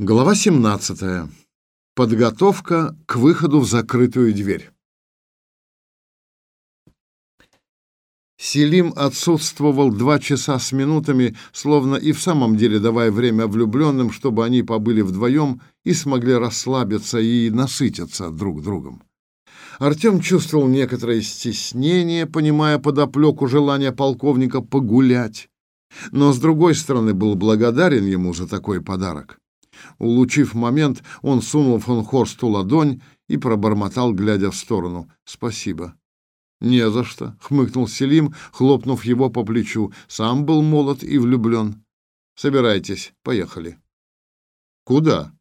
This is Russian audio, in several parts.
Глава 17. Подготовка к выходу в закрытую дверь. Селим отсутствовал два часа с минутами, словно и в самом деле давая время влюбленным, чтобы они побыли вдвоем и смогли расслабиться и насытиться друг другом. Артем чувствовал некоторое стеснение, понимая подоплеку желания полковника погулять, но, с другой стороны, был благодарен ему за такой подарок. Улучив момент, он сунул фон Хорсту ладонь и пробормотал, глядя в сторону. «Спасибо». «Не за что», — хмыкнул Селим, хлопнув его по плечу. «Сам был молод и влюблен. Собирайтесь, поехали». «Куда?»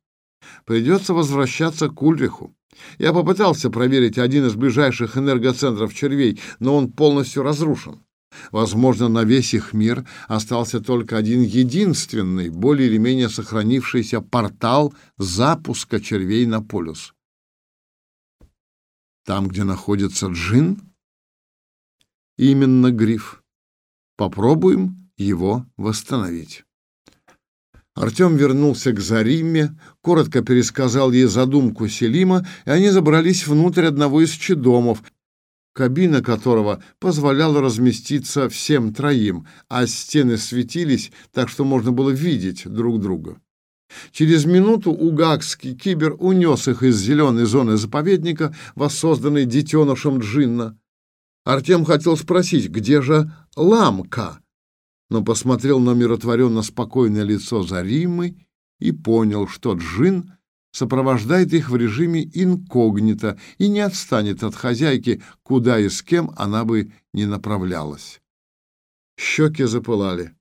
«Придется возвращаться к Ульриху. Я попытался проверить один из ближайших энергоцентров червей, но он полностью разрушен. Возможно, на весь их мир остался только один единственный, более или менее сохранившийся портал запуска червей на полюс. Там, где находится джин? Именно гриф. Попробуем его восстановить. Артем вернулся к Зариме, коротко пересказал ей задумку Селима, и они забрались внутрь одного из чедомов, кабина которого позволяла разместиться всем троим, а стены светились, так что можно было видеть друг друга. Через минуту угакский кибер унес их из зеленой зоны заповедника, воссозданной детенышем Джинна. Артем хотел спросить, где же ламка, но посмотрел на миротворенно спокойное лицо Заримы и понял, что Джин сопровождает их в режиме инкогнито и не отстанет от хозяйки, куда и с кем она бы не направлялась. Щеки запылали.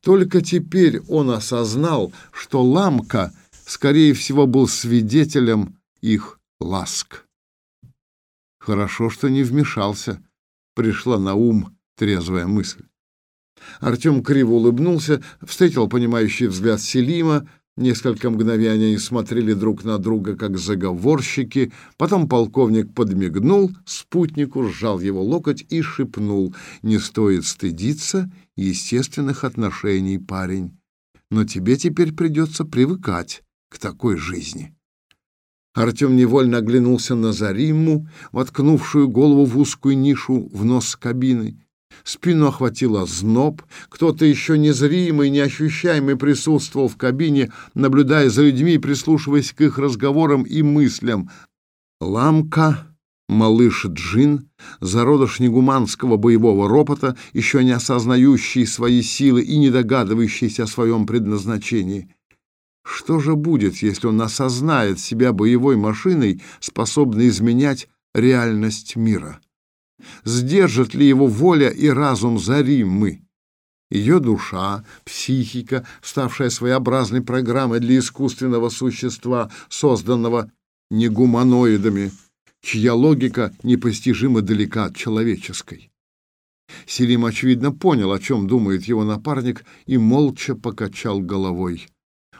Только теперь он осознал, что Ламка, скорее всего, был свидетелем их ласк. Хорошо, что не вмешался, пришла на ум трезвая мысль. Артем криво улыбнулся, встретил понимающий взгляд Селима, Несколько мгновений они смотрели друг на друга, как заговорщики. Потом полковник подмигнул спутнику, сжал его локоть и шепнул. «Не стоит стыдиться естественных отношений, парень. Но тебе теперь придется привыкать к такой жизни». Артем невольно оглянулся на Зариму, воткнувшую голову в узкую нишу в нос кабины. Спину охватило зноб, кто-то еще незримый, неощущаемый присутствовал в кабине, наблюдая за людьми прислушиваясь к их разговорам и мыслям. Ламка, малыш Джин, зародыш негуманского боевого ропота, еще не осознающий свои силы и не догадывающийся о своем предназначении. Что же будет, если он осознает себя боевой машиной, способной изменять реальность мира? Сдержат ли его воля и разум Зариммы? Ее душа, психика, ставшая своеобразной программой для искусственного существа, созданного негуманоидами, чья логика непостижимо далека от человеческой. Селим, очевидно, понял, о чем думает его напарник, и молча покачал головой.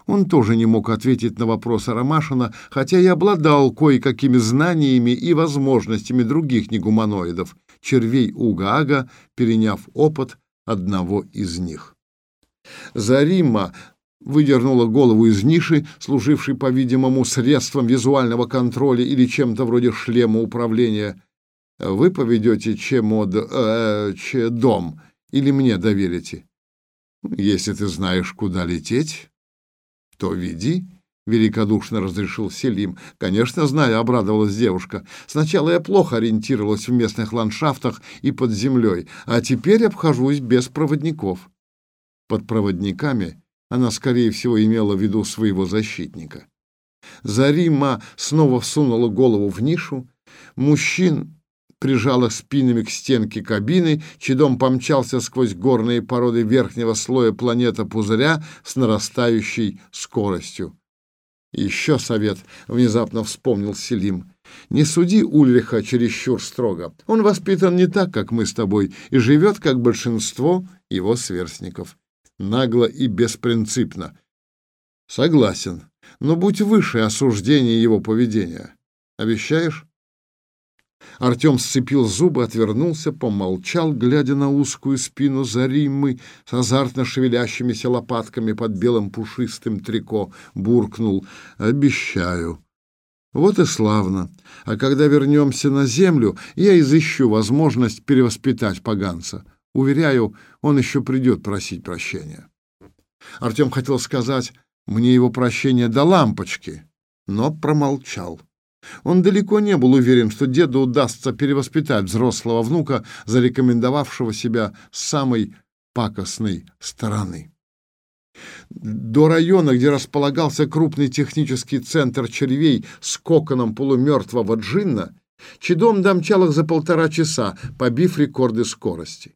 Он тоже не мог ответить на вопрос Ромашина, хотя и обладал кое-какими знаниями и возможностями других негуманоидов, червей Угаага, переняв опыт одного из них. Зарима выдернула голову из ниши, служившей, по-видимому, средством визуального контроля или чем-то вроде шлема управления. «Вы поведете чемод... Э, че дом или мне доверите?» «Если ты знаешь, куда лететь, то веди, великодушно разрешил Селим. Конечно, знаю, обрадовалась девушка. Сначала я плохо ориентировалась в местных ландшафтах и под землей, а теперь обхожусь без проводников. Под проводниками она, скорее всего, имела в виду своего защитника. Зарима снова всунула голову в нишу. Мужчин прижала спинами к стенке кабины, чедом помчался сквозь горные породы верхнего слоя планета-пузыря с нарастающей скоростью. «Еще совет», — внезапно вспомнил Селим. «Не суди Ульриха чересчур строго. Он воспитан не так, как мы с тобой, и живет, как большинство его сверстников. Нагло и беспринципно». «Согласен, но будь выше осуждения его поведения. Обещаешь?» Артем сцепил зубы, отвернулся, помолчал, глядя на узкую спину Зариммы с азартно шевелящимися лопатками под белым пушистым трико, буркнул «Обещаю». Вот и славно. А когда вернемся на землю, я изыщу возможность перевоспитать поганца. Уверяю, он еще придет просить прощения. Артем хотел сказать «мне его прощения до лампочки», но промолчал. Он далеко не был уверен, что деду удастся перевоспитать взрослого внука, зарекомендовавшего себя с самой пакостной стороны. До района, где располагался крупный технический центр червей с коконом полумертвого джинна, Чедом домчал их за полтора часа, побив рекорды скорости.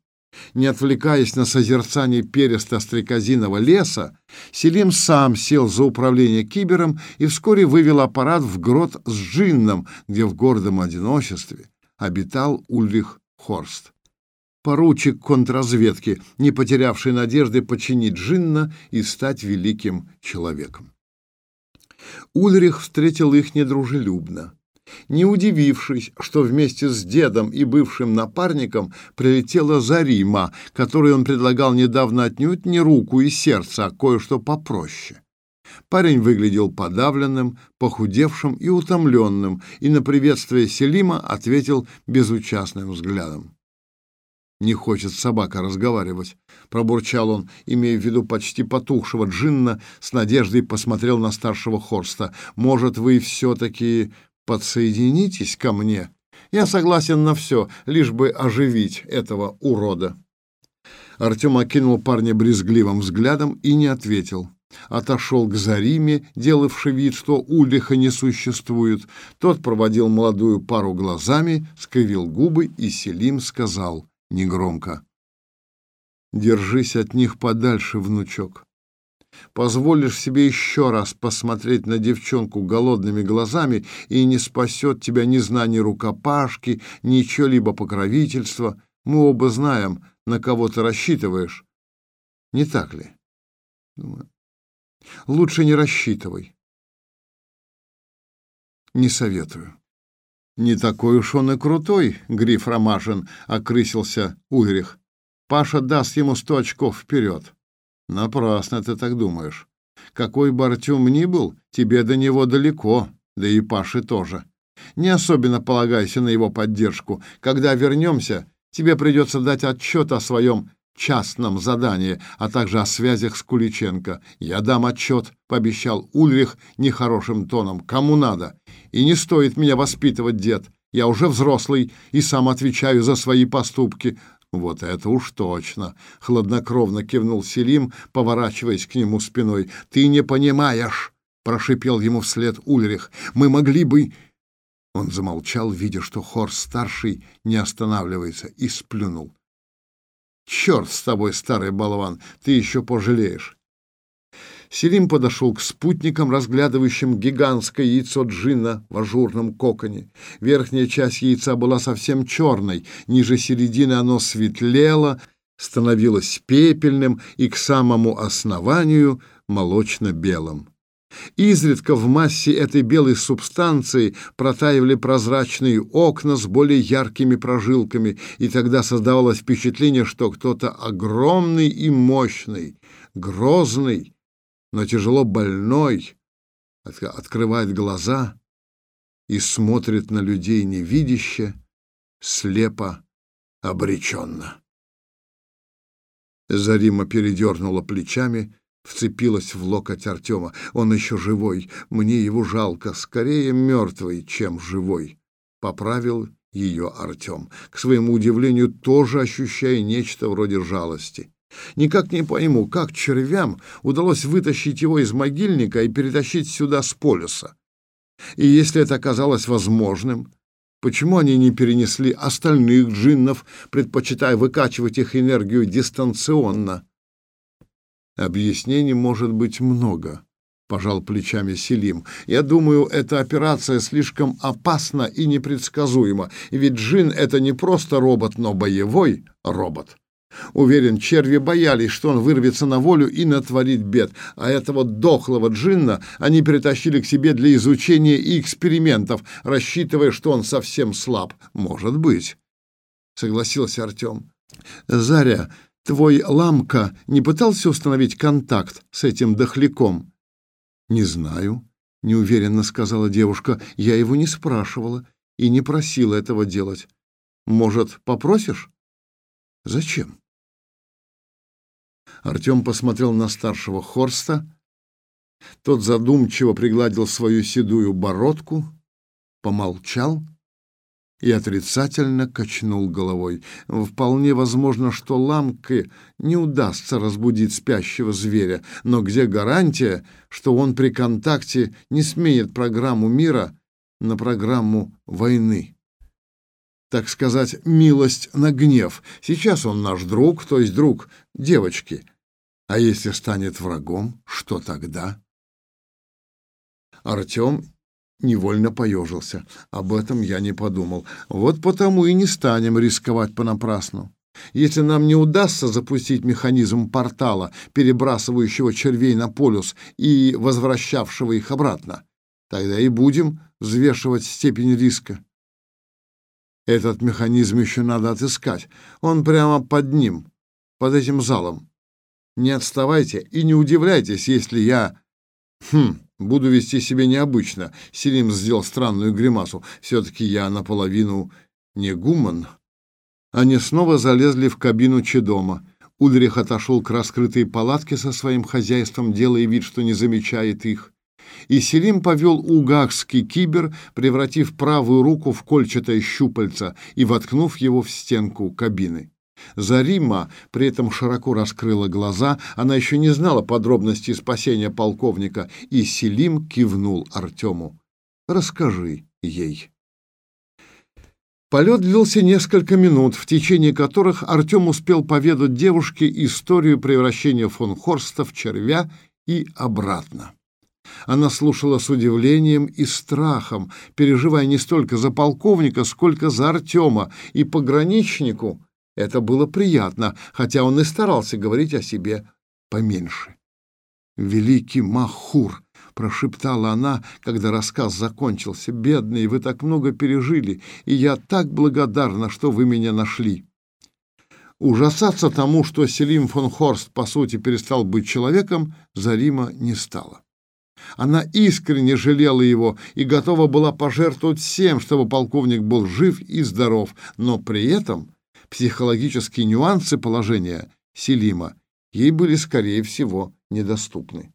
Не отвлекаясь на созерцание перисто-стрекозиного леса, Селим сам сел за управление кибером и вскоре вывел аппарат в грот с Джинном, где в гордом одиночестве обитал Ульрих Хорст. Поручик контрразведки, не потерявший надежды починить Джинна и стать великим человеком. Ульрих встретил их недружелюбно не удивившись, что вместе с дедом и бывшим напарником прилетела Зарима, которой он предлагал недавно отнюдь не руку и сердце, а кое-что попроще. Парень выглядел подавленным, похудевшим и утомленным, и на приветствие Селима ответил безучастным взглядом. «Не хочет собака разговаривать», — пробурчал он, имея в виду почти потухшего джинна, с надеждой посмотрел на старшего Хорста. «Может, вы все-таки подсоединитесь ко мне. Я согласен на все, лишь бы оживить этого урода. Артем окинул парня брезгливым взглядом и не ответил. Отошел к Зариме, делавший вид, что Ульриха не существует. Тот проводил молодую пару глазами, скривил губы, и Селим сказал негромко. «Держись от них подальше, внучок позволишь себе еще раз посмотреть на девчонку голодными глазами, и не спасет тебя ни знание рукопашки, ни чье-либо покровительство. Мы оба знаем, на кого ты рассчитываешь. Не так ли? Лучше не рассчитывай. Не советую. Не такой уж он и крутой, Гриф Ромашин, окрысился Ульрих. Паша даст ему сто очков вперед. Напрасно ты так думаешь. Какой бы Артем ни был, тебе до него далеко, да и Паше тоже. Не особенно полагайся на его поддержку. Когда вернемся, тебе придется дать отчет о своем частном задании, а также о связях с Куличенко. Я дам отчет, пообещал Ульрих нехорошим тоном. Кому надо? И не стоит меня воспитывать, дед. Я уже взрослый и сам отвечаю за свои поступки. Вот это уж точно, хладнокровно кивнул Селим, поворачиваясь к нему спиной. Ты не понимаешь, прошипел ему вслед Ульрих. Мы могли бы Он замолчал, видя, что Хор старший не останавливается, и сплюнул. Черт с тобой, старый болван, ты еще пожалеешь. Селим подошел к спутникам, разглядывающим гигантское яйцо джинна в ажурном коконе. Верхняя часть яйца была совсем черной, ниже середины оно светлело, становилось пепельным и к самому основанию молочно-белым. Изредка в массе этой белой субстанции протаивали прозрачные окна с более яркими прожилками, и тогда создавалось впечатление, что кто-то огромный и мощный, грозный, но тяжело больной открывает глаза и смотрит на людей невидяще, слепо, обреченно. Зарима передернула плечами, вцепилась в локоть Артема. Он еще живой, мне его жалко, скорее мертвый, чем живой. Поправил ее Артем, к своему удивлению, тоже ощущая нечто вроде жалости. Никак не пойму, как червям удалось вытащить его из могильника и перетащить сюда с полюса. И если это оказалось возможным, почему они не перенесли остальных джиннов, предпочитая выкачивать их энергию дистанционно? Объяснений может быть много, пожал плечами Селим. Я думаю, эта операция слишком опасна и непредсказуема, ведь джин это не просто робот, но боевой робот. Уверен, черви боялись, что он вырвется на волю и натворит бед, а этого дохлого джинна они притащили к себе для изучения и экспериментов, рассчитывая, что он совсем слаб. Может быть, согласился Артем. Заря, твой ламка не пытался установить контакт с этим дохляком? Не знаю, неуверенно сказала девушка. Я его не спрашивала и не просила этого делать. Может, попросишь? Зачем? Артем посмотрел на старшего Хорста. Тот задумчиво пригладил свою седую бородку, помолчал и отрицательно качнул головой. Вполне возможно, что ламке не удастся разбудить спящего зверя, но где гарантия, что он при контакте не сменит программу мира на программу войны? так сказать, милость на гнев. Сейчас он наш друг, то есть друг девочки. А если станет врагом, что тогда? Артем невольно поежился. Об этом я не подумал. Вот потому и не станем рисковать понапрасну. Если нам не удастся запустить механизм портала, перебрасывающего червей на полюс и возвращавшего их обратно, тогда и будем взвешивать степень риска. Этот механизм еще надо отыскать. Он прямо под ним, под этим залом. Не отставайте и не удивляйтесь, если я... Хм, буду вести себя необычно. Селим сделал странную гримасу. Все-таки я наполовину не гуман. Они снова залезли в кабину Чедома. Ульрих отошел к раскрытой палатке со своим хозяйством, делая вид, что не замечает их и Селим повел угахский кибер, превратив правую руку в кольчатое щупальце и воткнув его в стенку кабины. Зарима при этом широко раскрыла глаза, она еще не знала подробностей спасения полковника, и Селим кивнул Артему. «Расскажи ей». Полет длился несколько минут, в течение которых Артем успел поведать девушке историю превращения фон Хорста в червя и обратно. Она слушала с удивлением и страхом, переживая не столько за полковника, сколько за Артема, и пограничнику это было приятно, хотя он и старался говорить о себе поменьше. «Великий Махур!» — прошептала она, когда рассказ закончился. «Бедные, вы так много пережили, и я так благодарна, что вы меня нашли». Ужасаться тому, что Селим фон Хорст, по сути, перестал быть человеком, Зарима не стала. Она искренне жалела его и готова была пожертвовать всем, чтобы полковник был жив и здоров, но при этом психологические нюансы положения Селима ей были, скорее всего, недоступны.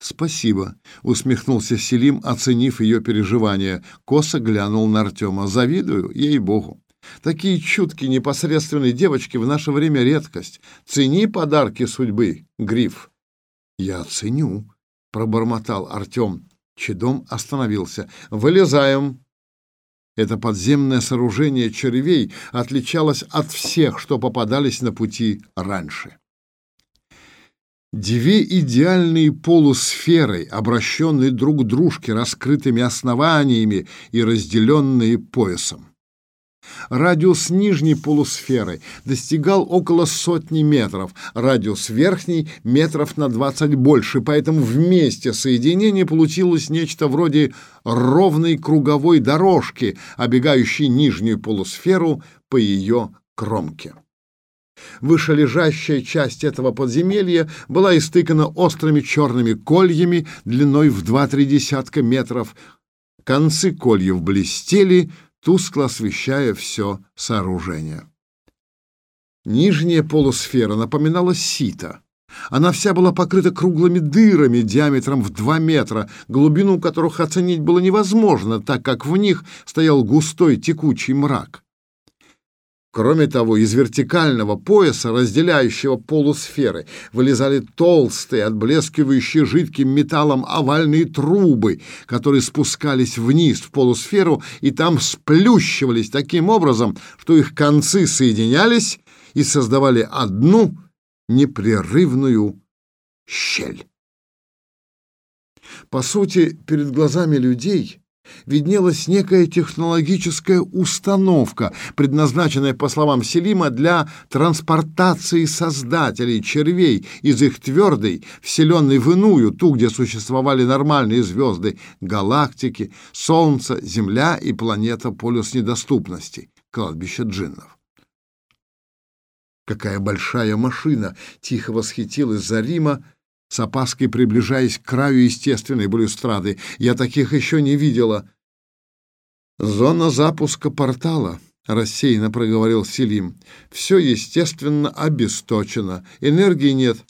«Спасибо», — усмехнулся Селим, оценив ее переживания. Косо глянул на Артема. «Завидую, ей-богу. Такие чуткие, непосредственные девочки в наше время редкость. Цени подарки судьбы, Гриф». «Я ценю», — пробормотал Артем. Чедом остановился. «Вылезаем». Это подземное сооружение червей отличалось от всех, что попадались на пути раньше. Две идеальные полусферы, обращенные друг к дружке раскрытыми основаниями и разделенные поясом. Радиус нижней полусферы достигал около сотни метров, радиус верхней — метров на 20 больше, поэтому вместе соединение получилось нечто вроде ровной круговой дорожки, обегающей нижнюю полусферу по ее кромке. Вышележащая часть этого подземелья была истыкана острыми черными кольями длиной в два-три десятка метров. Концы кольев блестели, тускло освещая все сооружение. Нижняя полусфера напоминала сито. Она вся была покрыта круглыми дырами диаметром в два метра, глубину которых оценить было невозможно, так как в них стоял густой текучий мрак. Кроме того, из вертикального пояса, разделяющего полусферы, вылезали толстые, отблескивающие жидким металлом овальные трубы, которые спускались вниз в полусферу и там сплющивались таким образом, что их концы соединялись и создавали одну непрерывную щель. По сути, перед глазами людей виднелась некая технологическая установка, предназначенная, по словам Селима, для транспортации создателей червей из их твердой, вселенной в иную, ту, где существовали нормальные звезды, галактики, Солнце, Земля и планета полюс недоступности, кладбище джиннов. «Какая большая машина!» — тихо восхитилась Зарима, с опаской приближаясь к краю естественной балюстрады. «Я таких еще не видела!» «Зона запуска портала», — рассеянно проговорил Селим. «Все, естественно, обесточено. Энергии нет.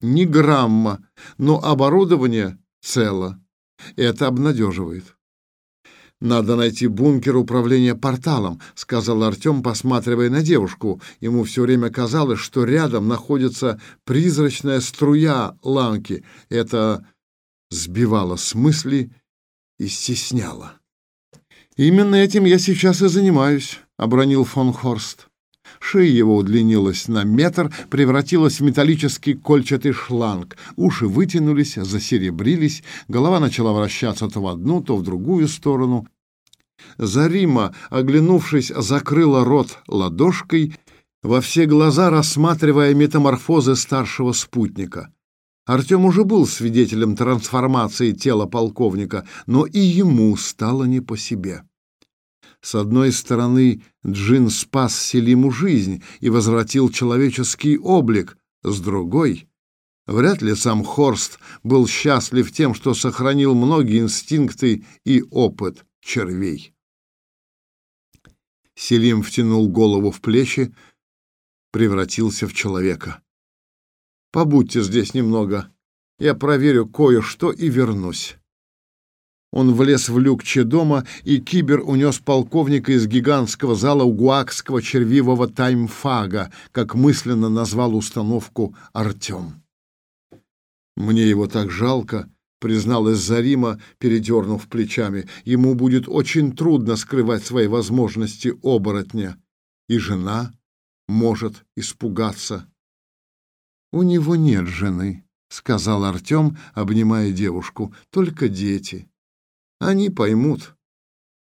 Ни грамма, но оборудование цело. Это обнадеживает». «Надо найти бункер управления порталом», — сказал Артем, посматривая на девушку. Ему все время казалось, что рядом находится призрачная струя ланки. Это сбивало с мысли и стесняло. «Именно этим я сейчас и занимаюсь», — обронил фон Хорст. Шея его удлинилась на метр, превратилась в металлический кольчатый шланг. Уши вытянулись, засеребрились, голова начала вращаться то в одну, то в другую сторону. Зарима, оглянувшись, закрыла рот ладошкой, во все глаза рассматривая метаморфозы старшего спутника. Артем уже был свидетелем трансформации тела полковника, но и ему стало не по себе. С одной стороны, Джин спас Селиму жизнь и возвратил человеческий облик, с другой — вряд ли сам Хорст был счастлив тем, что сохранил многие инстинкты и опыт червей. Селим втянул голову в плечи, превратился в человека. «Побудьте здесь немного, я проверю кое-что и вернусь». Он влез в люк дома, и кибер унес полковника из гигантского зала угуакского червивого таймфага, как мысленно назвал установку Артем. «Мне его так жалко», — призналась Зарима, передернув плечами. «Ему будет очень трудно скрывать свои возможности оборотня, и жена может испугаться». «У него нет жены», — сказал Артем, обнимая девушку, — «только дети». Они поймут.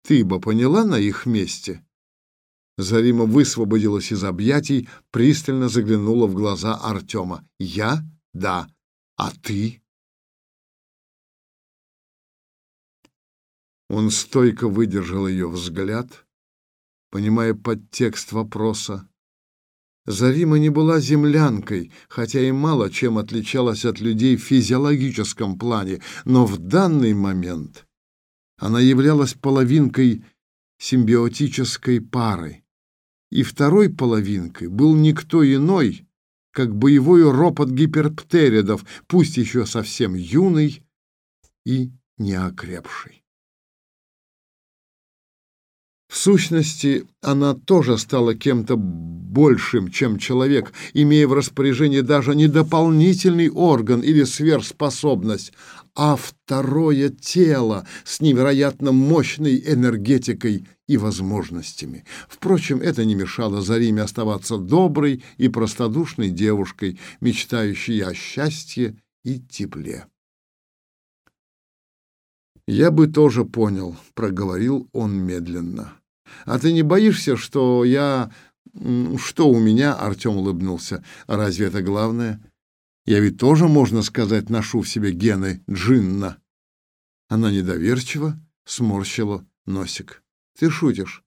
Ты бы поняла на их месте?» Зарима высвободилась из объятий, пристально заглянула в глаза Артема. «Я? Да. А ты?» Он стойко выдержал ее взгляд, понимая подтекст вопроса. Зарима не была землянкой, хотя и мало чем отличалась от людей в физиологическом плане, но в данный момент она являлась половинкой симбиотической пары. И второй половинкой был никто иной, как боевой ропот гиперптеридов, пусть еще совсем юный и неокрепший. В сущности, она тоже стала кем-то большим, чем человек, имея в распоряжении даже не дополнительный орган или сверхспособность, а второе тело с невероятно мощной энергетикой и возможностями. Впрочем, это не мешало Зариме оставаться доброй и простодушной девушкой, мечтающей о счастье и тепле. «Я бы тоже понял», — проговорил он медленно. А ты не боишься, что я... Что у меня?» — Артем улыбнулся. «Разве это главное? Я ведь тоже, можно сказать, ношу в себе гены джинна». Она недоверчиво сморщила носик. «Ты шутишь?»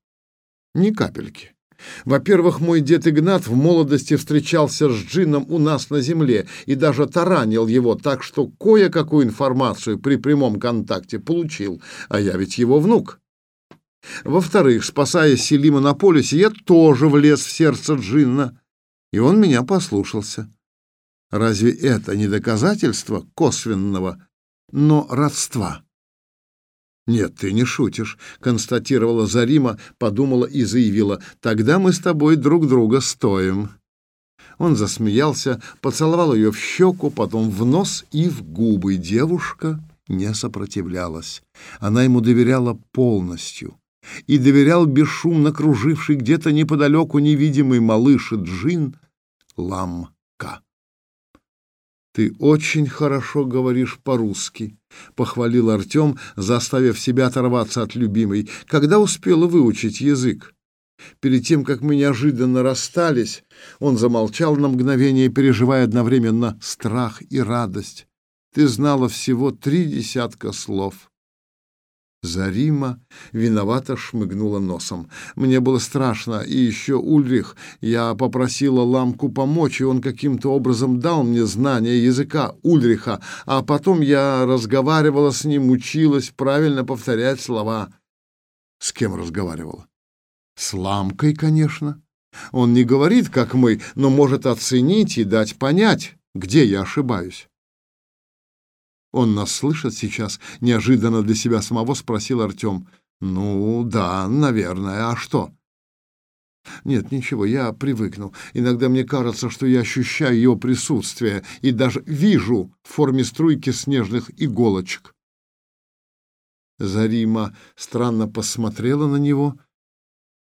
«Ни капельки. Во-первых, мой дед Игнат в молодости встречался с джинном у нас на земле и даже таранил его так, что кое-какую информацию при прямом контакте получил, а я ведь его внук. Во-вторых, спасая Селима на полюсе, я тоже влез в сердце Джинна, и он меня послушался. Разве это не доказательство косвенного, но родства? «Нет, ты не шутишь», — констатировала Зарима, подумала и заявила. «Тогда мы с тобой друг друга стоим». Он засмеялся, поцеловал ее в щеку, потом в нос и в губы. Девушка не сопротивлялась. Она ему доверяла полностью и доверял бесшумно круживший где-то неподалеку невидимый малыш Джин Ламка. Ты очень хорошо говоришь по-русски, похвалил Артем, заставив себя оторваться от любимой. Когда успела выучить язык? Перед тем, как мы неожиданно расстались, он замолчал на мгновение, переживая одновременно страх и радость. Ты знала всего три десятка слов. Зарима виновато шмыгнула носом. Мне было страшно, и еще Ульрих. Я попросила Ламку помочь, и он каким-то образом дал мне знания языка Ульриха, а потом я разговаривала с ним, училась правильно повторять слова. С кем разговаривала? С Ламкой, конечно. Он не говорит, как мы, но может оценить и дать понять, где я ошибаюсь. Он нас слышит сейчас? Неожиданно для себя самого спросил Артем. Ну, да, наверное. А что? Нет, ничего, я привыкну. Иногда мне кажется, что я ощущаю его присутствие и даже вижу в форме струйки снежных иголочек. Зарима странно посмотрела на него,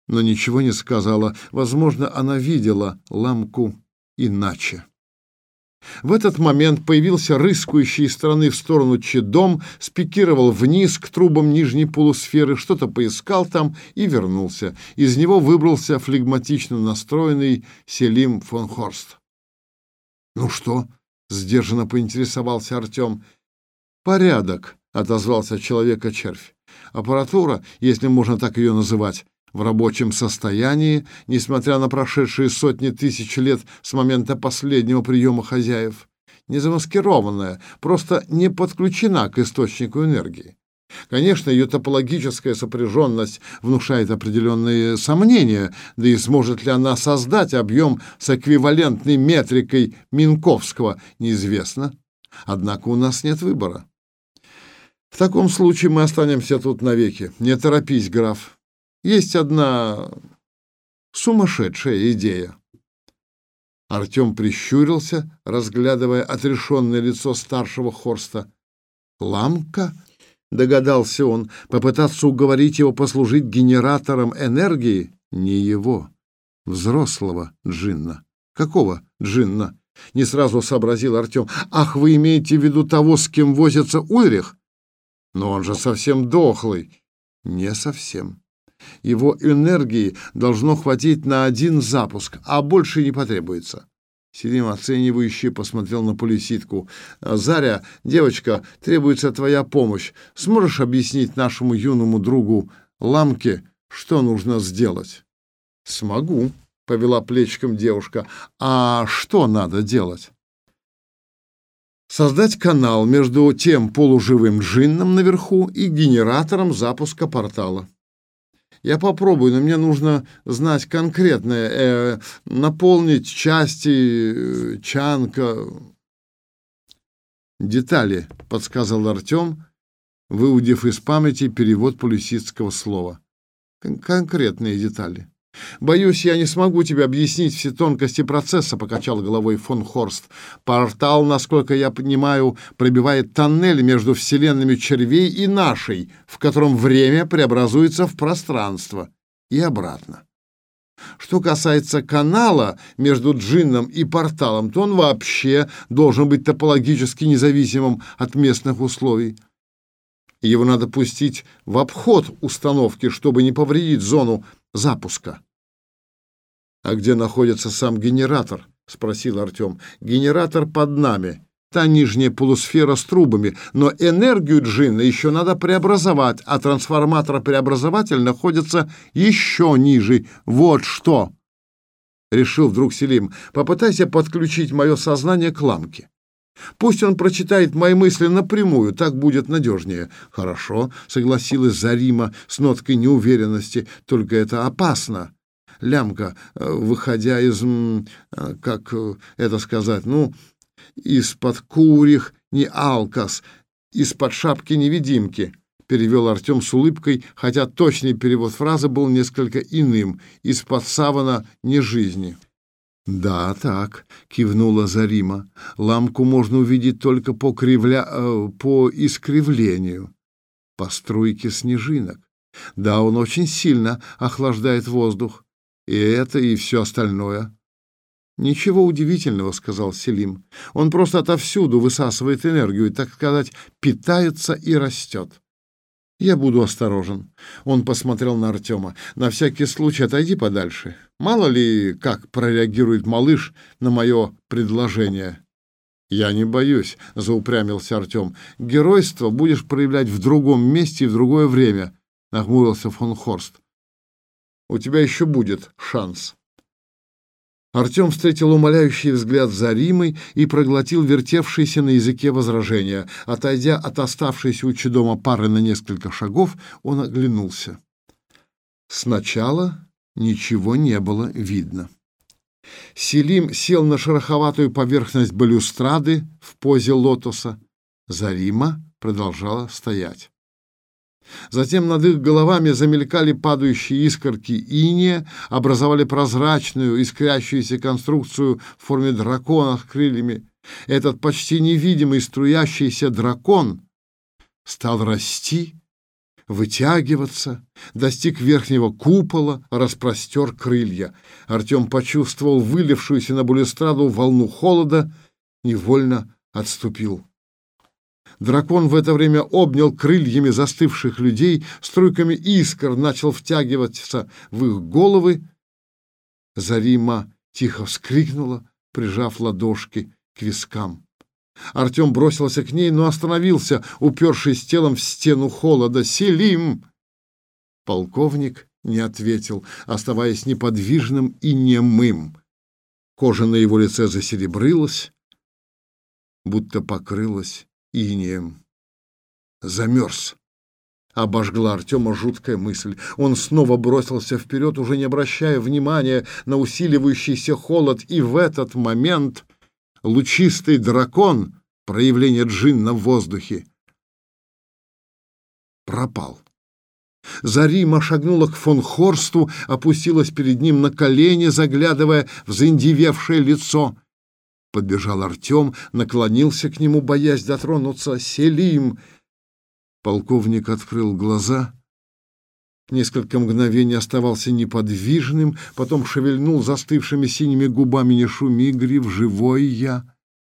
но ничего не сказала. Возможно, она видела ламку иначе. В этот момент появился рыскающий из стороны в сторону Чедом, спикировал вниз к трубам нижней полусферы, что-то поискал там и вернулся. Из него выбрался флегматично настроенный Селим фон Хорст. «Ну что?» — сдержанно поинтересовался Артем. «Порядок», — отозвался человека-червь. «Аппаратура, если можно так ее называть, в рабочем состоянии, несмотря на прошедшие сотни тысяч лет с момента последнего приема хозяев, не замаскированная, просто не подключена к источнику энергии. Конечно, ее топологическая сопряженность внушает определенные сомнения, да и сможет ли она создать объем с эквивалентной метрикой Минковского, неизвестно. Однако у нас нет выбора. В таком случае мы останемся тут навеки. Не торопись, граф. Есть одна сумасшедшая идея. Артем прищурился, разглядывая отрешенное лицо старшего Хорста. «Ламка?» — догадался он. «Попытаться уговорить его послужить генератором энергии? Не его, взрослого джинна». «Какого джинна?» — не сразу сообразил Артем. «Ах, вы имеете в виду того, с кем возится Ульрих? Но он же совсем дохлый». «Не совсем. Его энергии должно хватить на один запуск, а больше не потребуется. Селим оценивающе посмотрел на полиситку. «Заря, девочка, требуется твоя помощь. Сможешь объяснить нашему юному другу Ламке, что нужно сделать?» «Смогу», — повела плечиком девушка. «А что надо делать?» создать канал между тем полуживым джинном наверху и генератором запуска портала. Я попробую, но мне нужно знать конкретное. Э, наполнить части, э, чанка... Детали, подсказал Артем, выудив из памяти перевод полиситского слова. Кон конкретные детали. Боюсь, я не смогу тебе объяснить все тонкости процесса, покачал головой фон Хорст. Портал, насколько я понимаю, пробивает тоннель между вселенными червей и нашей, в котором время преобразуется в пространство и обратно. Что касается канала между джинном и порталом, то он вообще должен быть топологически независимым от местных условий. Его надо пустить в обход установки, чтобы не повредить зону запуска. А где находится сам генератор? спросил Артем. Генератор под нами. Та нижняя полусфера с трубами, но энергию джинна еще надо преобразовать, а трансформатор-преобразователь находится еще ниже. Вот что. Решил вдруг Селим. Попытайся подключить мое сознание к ламке. Пусть он прочитает мои мысли напрямую, так будет надежнее. Хорошо, согласилась Зарима с ноткой неуверенности, только это опасно. Лямка, э, выходя из, э, как э, это сказать, ну, из-под курих не алкас, из-под шапки невидимки, перевел Артем с улыбкой, хотя точный перевод фразы был несколько иным, из-под савана не жизни. Да, так, кивнула Зарима. Ламку можно увидеть только по кривля э, по искривлению, по струйке снежинок. Да, он очень сильно охлаждает воздух. И это, и все остальное. Ничего удивительного, сказал Селим. Он просто отовсюду высасывает энергию и, так сказать, питается и растет. Я буду осторожен. Он посмотрел на Артема. На всякий случай отойди подальше. Мало ли, как прореагирует малыш на мое предложение. Я не боюсь, заупрямился Артем. Геройство будешь проявлять в другом месте и в другое время, нахмурился фон Хорст. У тебя еще будет шанс. Артем встретил умоляющий взгляд за и проглотил вертевшиеся на языке возражения. Отойдя от оставшейся у Чедома пары на несколько шагов, он оглянулся. Сначала ничего не было видно. Селим сел на шероховатую поверхность балюстрады в позе лотоса. Зарима продолжала стоять. Затем над их головами замелькали падающие искорки иния, образовали прозрачную, искрящуюся конструкцию в форме дракона с крыльями. Этот почти невидимый струящийся дракон стал расти, вытягиваться, достиг верхнего купола, распростер крылья. Артем почувствовал вылившуюся на балюстраду волну холода, невольно отступил. Дракон в это время обнял крыльями застывших людей, струйками искр начал втягиваться в их головы. Зарима тихо вскрикнула, прижав ладошки к вискам. Артем бросился к ней, но остановился, упершись телом в стену холода. «Селим!» Полковник не ответил, оставаясь неподвижным и немым. Кожа на его лице засеребрилась, будто покрылась инеем. Замерз. Обожгла Артема жуткая мысль. Он снова бросился вперед, уже не обращая внимания на усиливающийся холод, и в этот момент лучистый дракон, проявление джинна в воздухе, пропал. Зарима шагнула к фон Хорсту, опустилась перед ним на колени, заглядывая в заиндевевшее лицо. Подбежал Артем, наклонился к нему, боясь дотронуться. «Селим!» Полковник открыл глаза. Несколько мгновений оставался неподвижным, потом шевельнул застывшими синими губами «Не шуми, Гриф, живой я!»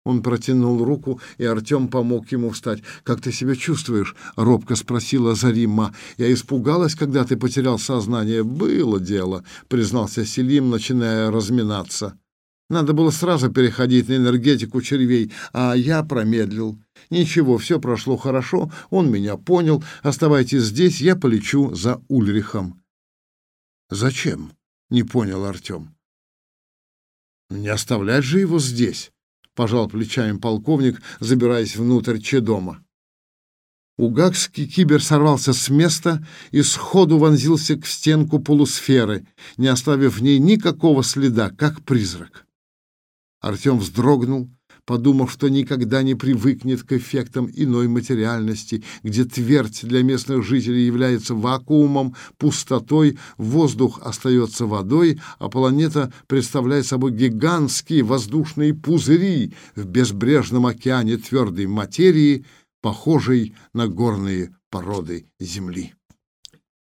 Он протянул руку, и Артем помог ему встать. «Как ты себя чувствуешь?» — робко спросила Зарима. «Я испугалась, когда ты потерял сознание». «Было дело», — признался Селим, начиная разминаться. Надо было сразу переходить на энергетику червей, а я промедлил. Ничего, все прошло хорошо, он меня понял. Оставайтесь здесь, я полечу за Ульрихом. Зачем? Не понял Артем. Не оставлять же его здесь, пожал плечами полковник, забираясь внутрь Чедома. Угакский кибер сорвался с места и сходу вонзился к стенку полусферы, не оставив в ней никакого следа, как призрак. Артем вздрогнул, подумав, что никогда не привыкнет к эффектам иной материальности, где твердь для местных жителей является вакуумом, пустотой, воздух остается водой, а планета представляет собой гигантские воздушные пузыри в безбрежном океане твердой материи, похожей на горные породы Земли.